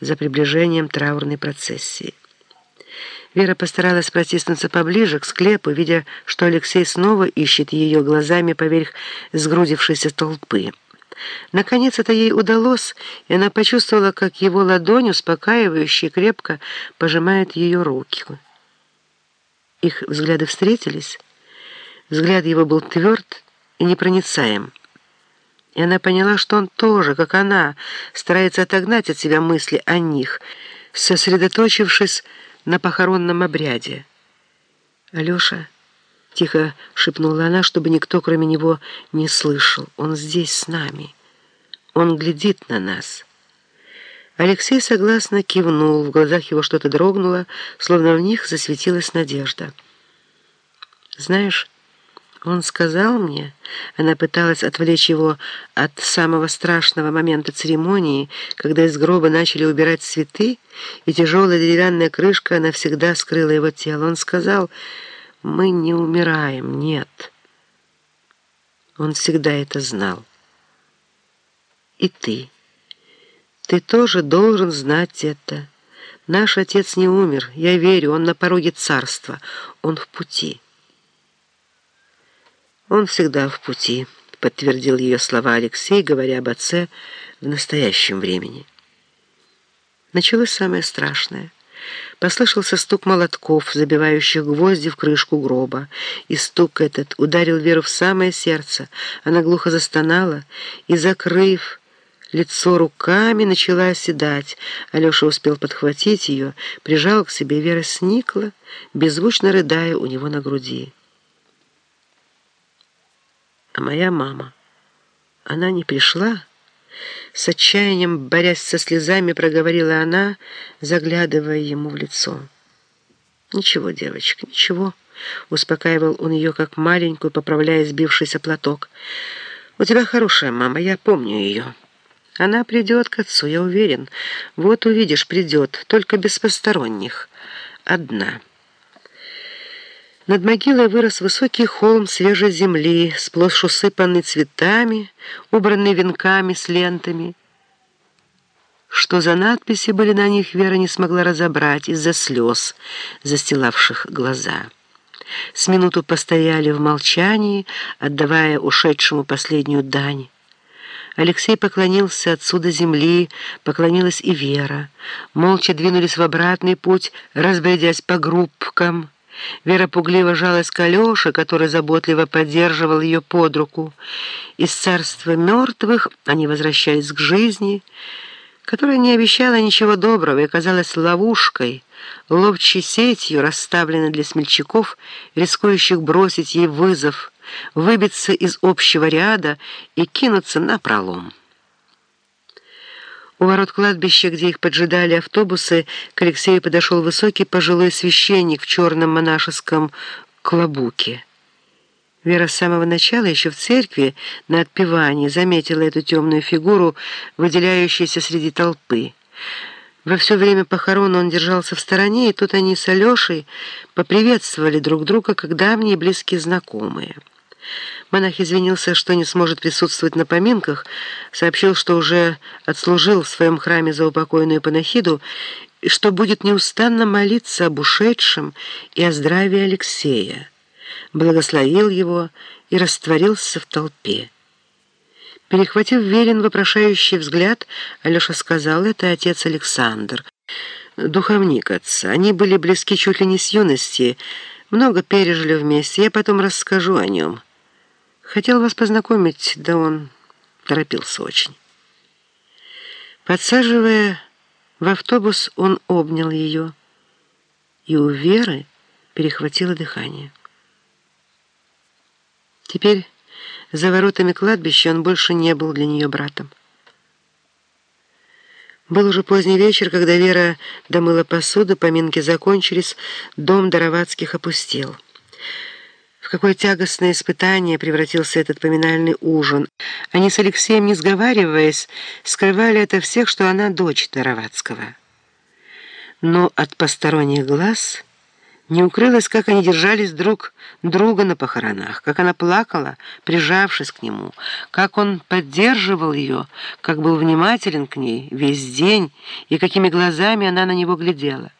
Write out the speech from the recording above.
за приближением траурной процессии. Вера постаралась протиснуться поближе к склепу, видя, что Алексей снова ищет ее глазами поверх сгрудившейся толпы. Наконец это ей удалось, и она почувствовала, как его ладонь, успокаивающе крепко, пожимает ее руки. Их взгляды встретились. Взгляд его был тверд и непроницаем. И она поняла, что он тоже, как она, старается отогнать от себя мысли о них, сосредоточившись на похоронном обряде. «Алеша», — тихо шепнула она, чтобы никто, кроме него, не слышал, — «он здесь с нами. Он глядит на нас». Алексей согласно кивнул, в глазах его что-то дрогнуло, словно в них засветилась надежда. «Знаешь...» Он сказал мне, она пыталась отвлечь его от самого страшного момента церемонии, когда из гроба начали убирать цветы, и тяжелая деревянная крышка навсегда скрыла его тело. Он сказал, мы не умираем, нет. Он всегда это знал. И ты. Ты тоже должен знать это. Наш отец не умер, я верю, он на пороге царства, он в пути. «Он всегда в пути», — подтвердил ее слова Алексей, говоря об отце в настоящем времени. Началось самое страшное. Послышался стук молотков, забивающих гвозди в крышку гроба, и стук этот ударил Веру в самое сердце. Она глухо застонала и, закрыв лицо руками, начала оседать. Алеша успел подхватить ее, прижал к себе, Вера сникла, беззвучно рыдая у него на груди. А моя мама, она не пришла? С отчаянием, борясь со слезами, проговорила она, заглядывая ему в лицо. «Ничего, девочка, ничего», — успокаивал он ее, как маленькую, поправляя сбившийся платок. «У тебя хорошая мама, я помню ее. Она придет к отцу, я уверен. Вот увидишь, придет, только без посторонних. Одна». Над могилой вырос высокий холм свежей земли, сплошь усыпанный цветами, убранный венками с лентами. Что за надписи были на них, Вера не смогла разобрать из-за слез, застилавших глаза. С минуту постояли в молчании, отдавая ушедшему последнюю дань. Алексей поклонился отсюда земли, поклонилась и Вера. Молча двинулись в обратный путь, разбредясь по группкам, Вера пугливо жалась к Алёше, который заботливо поддерживал ее под руку. Из царства мертвых они возвращались к жизни, которая не обещала ничего доброго и казалась ловушкой, ловчей сетью, расставленной для смельчаков, рискующих бросить ей вызов, выбиться из общего ряда и кинуться на пролом. У ворот кладбища, где их поджидали автобусы, к Алексею подошел высокий пожилой священник в черном монашеском клобуке. Вера с самого начала, еще в церкви, на отпевании, заметила эту темную фигуру, выделяющуюся среди толпы. Во все время похорон он держался в стороне, и тут они с Алешей поприветствовали друг друга, как давние близкие знакомые. Монах извинился, что не сможет присутствовать на поминках, сообщил, что уже отслужил в своем храме за упокойную панахиду и что будет неустанно молиться об ушедшем и о здравии Алексея. Благословил его и растворился в толпе. Перехватив Верин вопрошающий взгляд, Алеша сказал, это отец Александр, духовник отца. Они были близки чуть ли не с юности, много пережили вместе, я потом расскажу о нем». Хотел вас познакомить, да он торопился очень. Подсаживая в автобус, он обнял ее, и у Веры перехватило дыхание. Теперь за воротами кладбища он больше не был для нее братом. Был уже поздний вечер, когда Вера домыла посуду, поминки закончились, дом Доровацких опустел. В какое тягостное испытание превратился этот поминальный ужин. Они с Алексеем, не сговариваясь, скрывали это всех, что она дочь Доровацкого. Но от посторонних глаз Не укрылось, как они держались друг друга на похоронах, как она плакала, прижавшись к нему, как он поддерживал ее, как был внимателен к ней весь день и какими глазами она на него глядела.